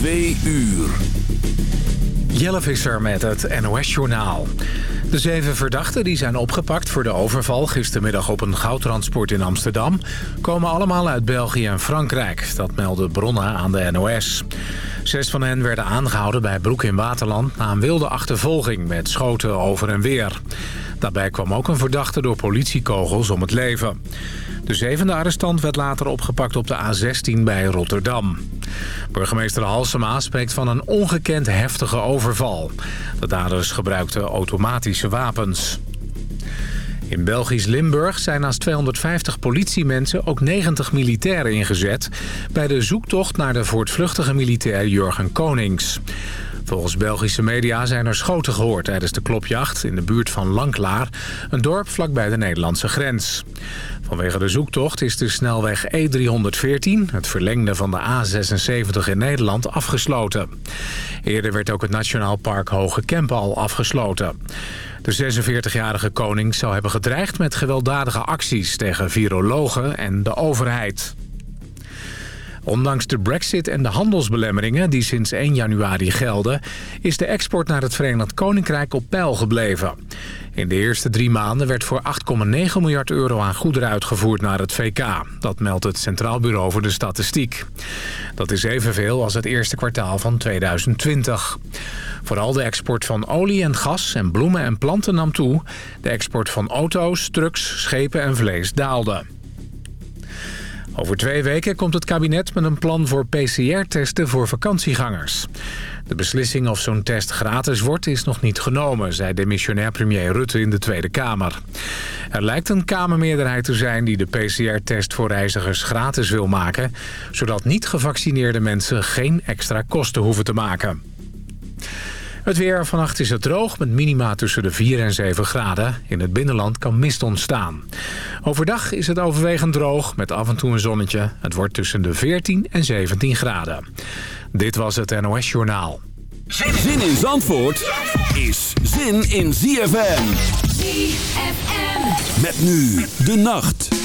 Twee uur. Jelle Visser met het NOS-journaal. De zeven verdachten die zijn opgepakt voor de overval gistermiddag op een goudtransport in Amsterdam... komen allemaal uit België en Frankrijk. Dat melden bronnen aan de NOS. Zes van hen werden aangehouden bij Broek in Waterland... na een wilde achtervolging met schoten over en weer. Daarbij kwam ook een verdachte door politiekogels om het leven. De zevende arrestant werd later opgepakt op de A16 bij Rotterdam. Burgemeester Halsema spreekt van een ongekend heftige overval. De daders gebruikten automatische wapens. In Belgisch Limburg zijn naast 250 politiemensen ook 90 militairen ingezet... bij de zoektocht naar de voortvluchtige militair Jurgen Konings. Volgens Belgische media zijn er schoten gehoord tijdens de klopjacht in de buurt van Lanklaar, een dorp vlakbij de Nederlandse grens. Vanwege de zoektocht is de snelweg E314, het verlengde van de A76 in Nederland, afgesloten. Eerder werd ook het Nationaal Park Hoge Kempen al afgesloten. De 46-jarige koning zou hebben gedreigd met gewelddadige acties tegen virologen en de overheid. Ondanks de brexit en de handelsbelemmeringen die sinds 1 januari gelden... is de export naar het Verenigd Koninkrijk op peil gebleven. In de eerste drie maanden werd voor 8,9 miljard euro aan goederen uitgevoerd naar het VK. Dat meldt het Centraal Bureau voor de Statistiek. Dat is evenveel als het eerste kwartaal van 2020. Vooral de export van olie en gas en bloemen en planten nam toe. De export van auto's, trucks, schepen en vlees daalde. Over twee weken komt het kabinet met een plan voor PCR-testen voor vakantiegangers. De beslissing of zo'n test gratis wordt is nog niet genomen, zei demissionair premier Rutte in de Tweede Kamer. Er lijkt een Kamermeerderheid te zijn die de PCR-test voor reizigers gratis wil maken, zodat niet gevaccineerde mensen geen extra kosten hoeven te maken. Het weer vannacht is het droog met minima tussen de 4 en 7 graden. In het binnenland kan mist ontstaan. Overdag is het overwegend droog met af en toe een zonnetje. Het wordt tussen de 14 en 17 graden. Dit was het NOS Journaal. Zin in Zandvoort is zin in ZFM. ZFM. Met nu de nacht.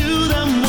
Do them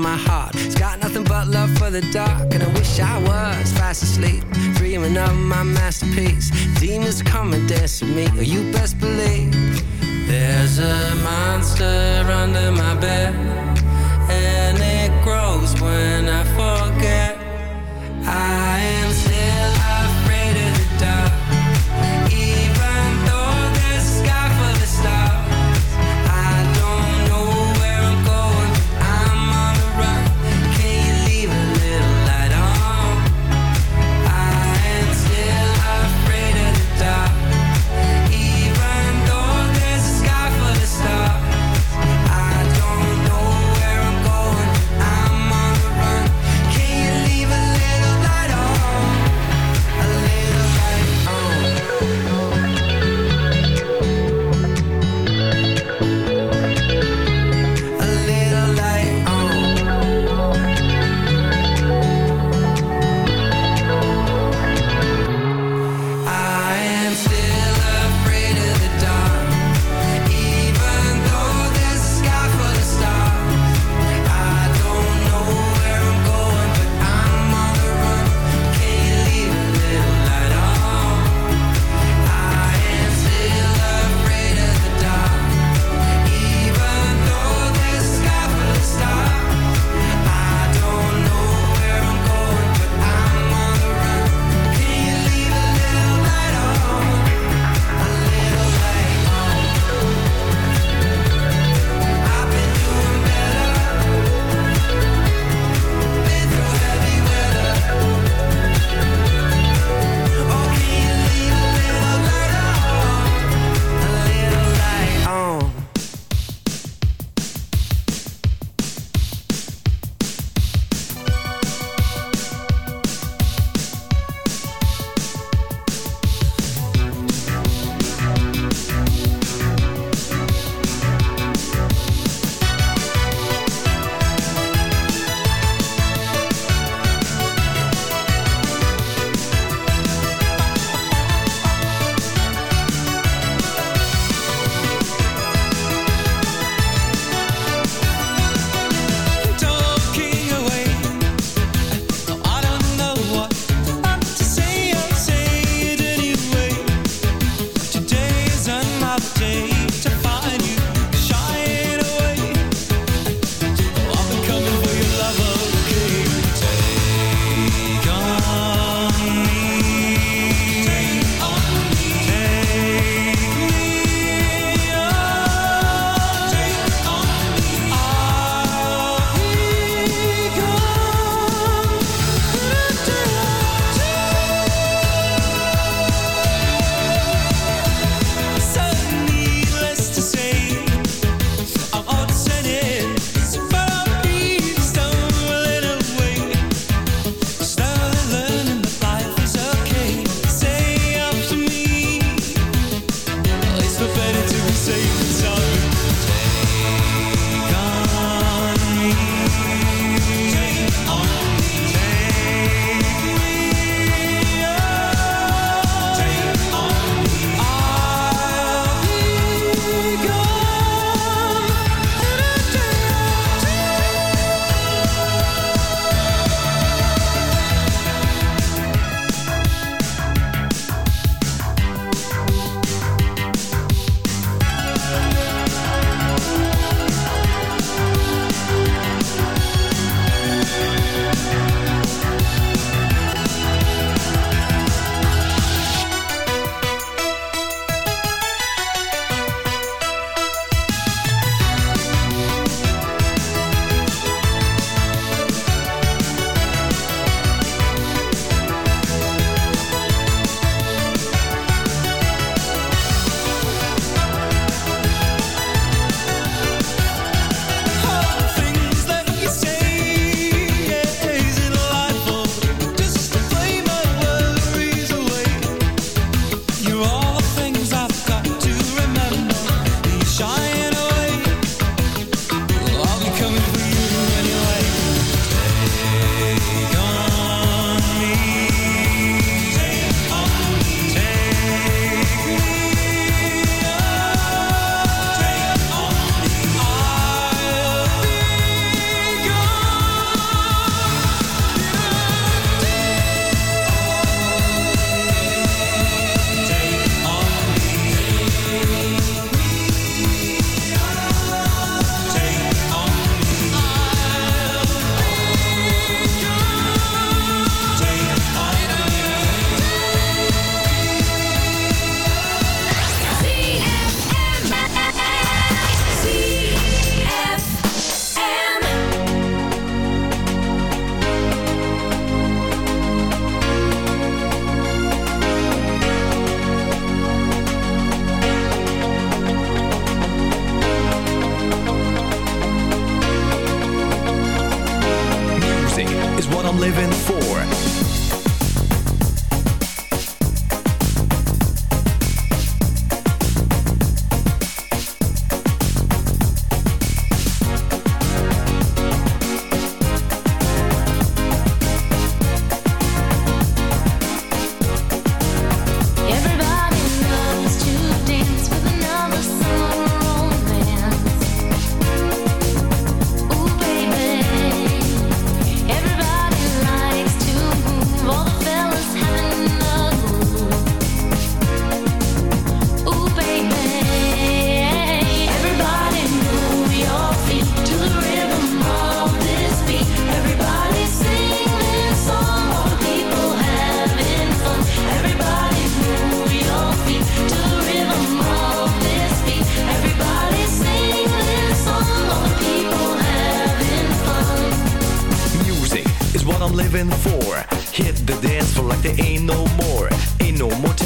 my heart. It's got nothing but love for the dark, and I wish I was fast asleep, dreaming of my masterpiece. Demons come and dance with me, or you best believe. There's a monster under my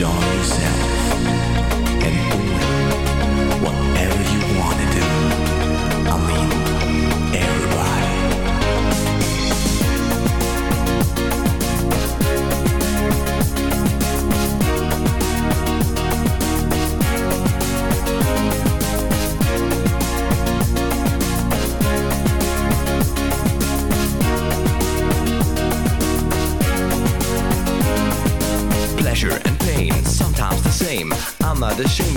To enjoy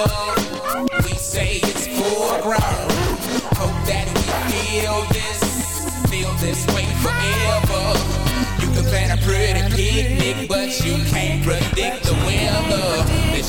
We say it's full grown. Hope that we feel this, feel this way forever. You can plan a pretty picnic, but you can't predict the weather.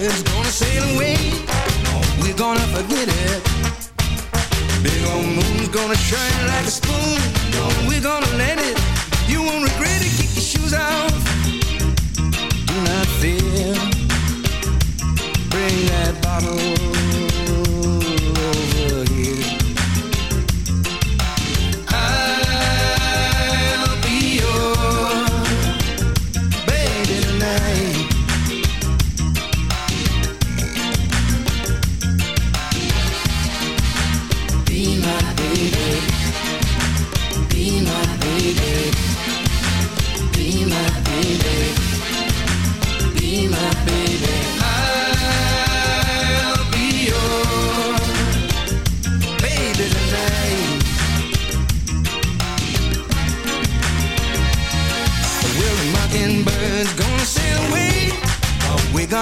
Mockingbird's gonna sail away. We're gonna forget it. Big old moon's gonna shine like a spoon. We're gonna let it. You won't regret it. Kick your shoes off. Do not fear. Bring that bottle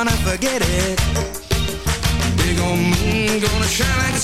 gonna forget it. Big old moon gonna shine like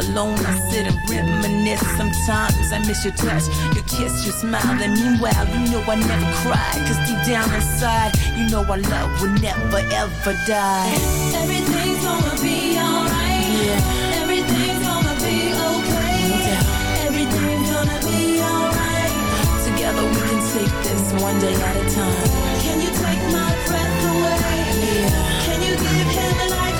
Alone, I sit and reminisce. Sometimes I miss your touch, your kiss, your smile. And meanwhile, you know I never cry. Cause deep down inside, you know our love will never ever die. Everything's gonna be alright. Yeah. Everything's gonna be okay. Doubt. Everything's gonna be alright. Together we can take this one day at a time. Can you take my breath away? Yeah. Can you give him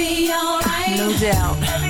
be alright. No doubt.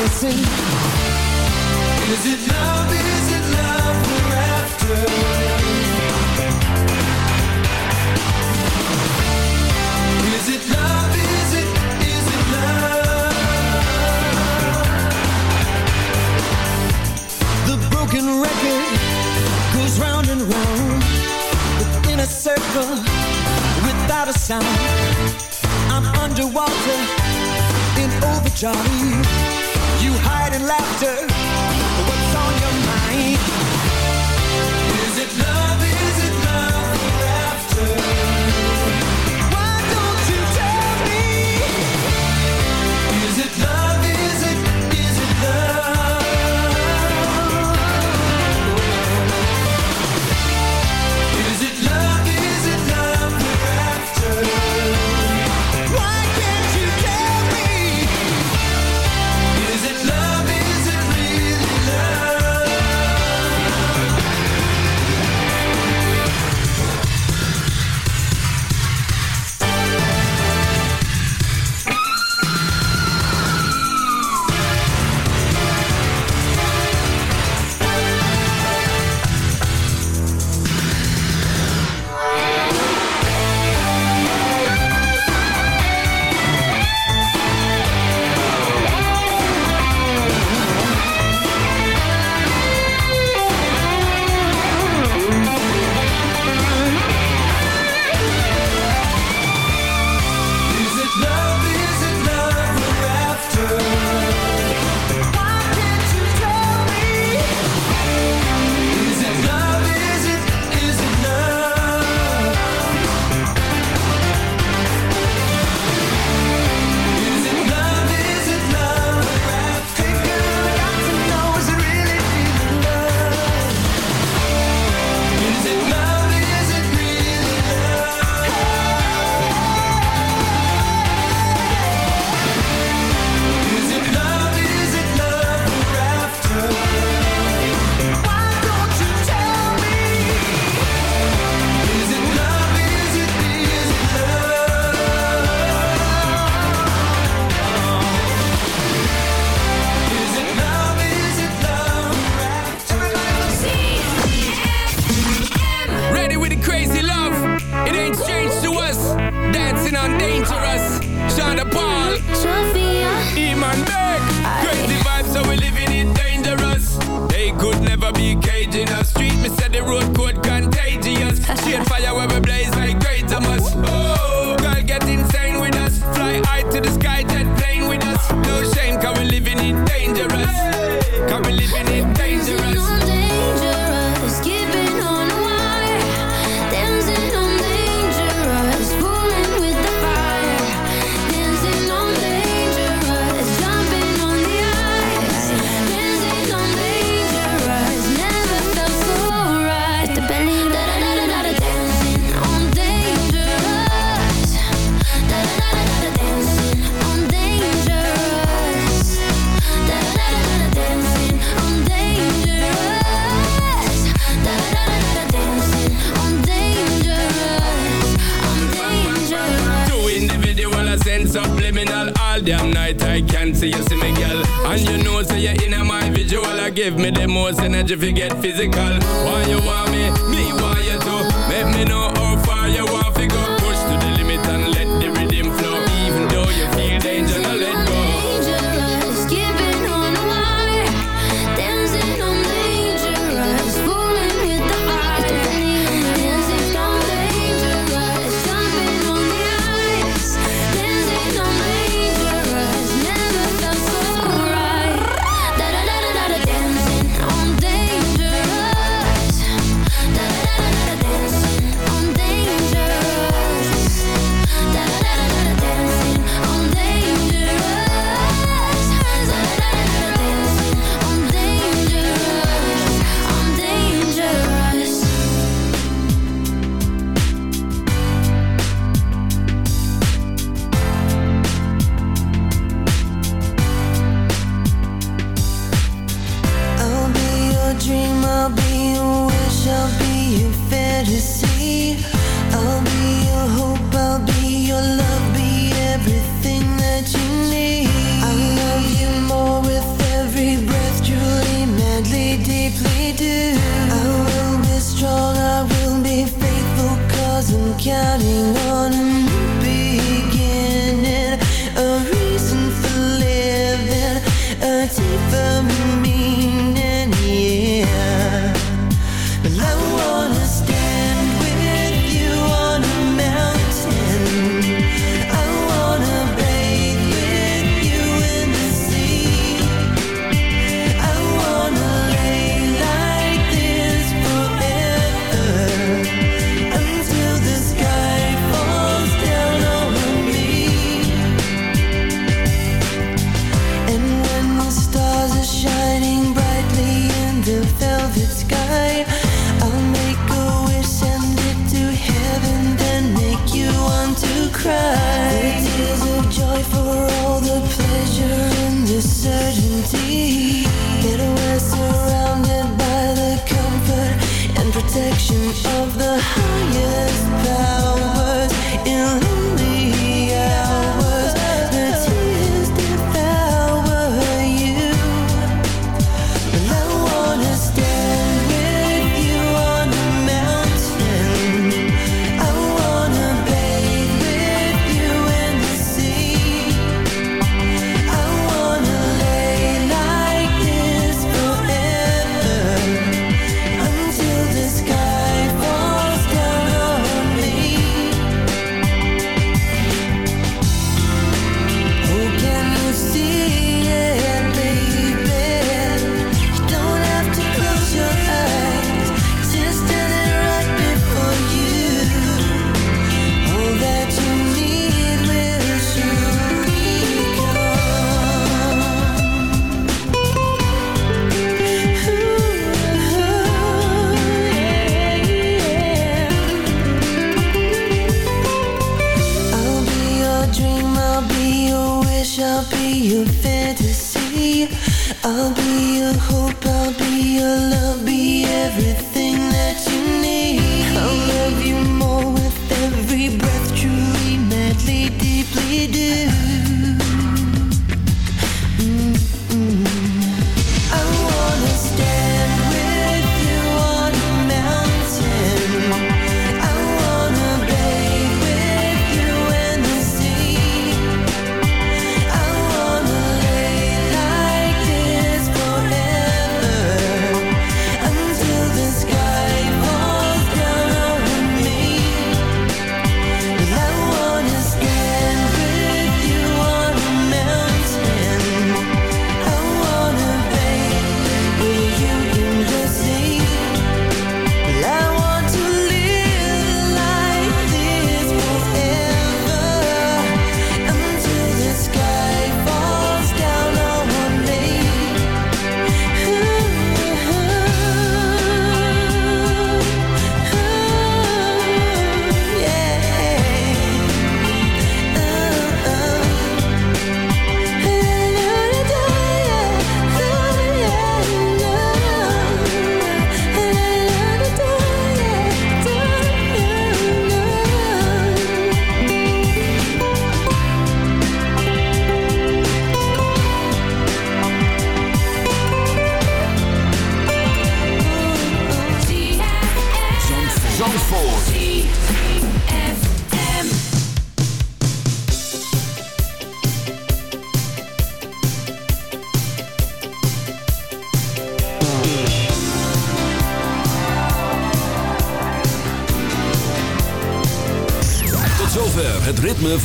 chasing Is it love, is it love we're after? Is it love, is it, is it love? The broken record goes round and round. Within a circle, without a sound. I'm underwater, in overdrive hide in laughter. And you know say so you're in my visual I give me the most energy if you get physical. Why you want me, me want you too Make me know how far you want to go.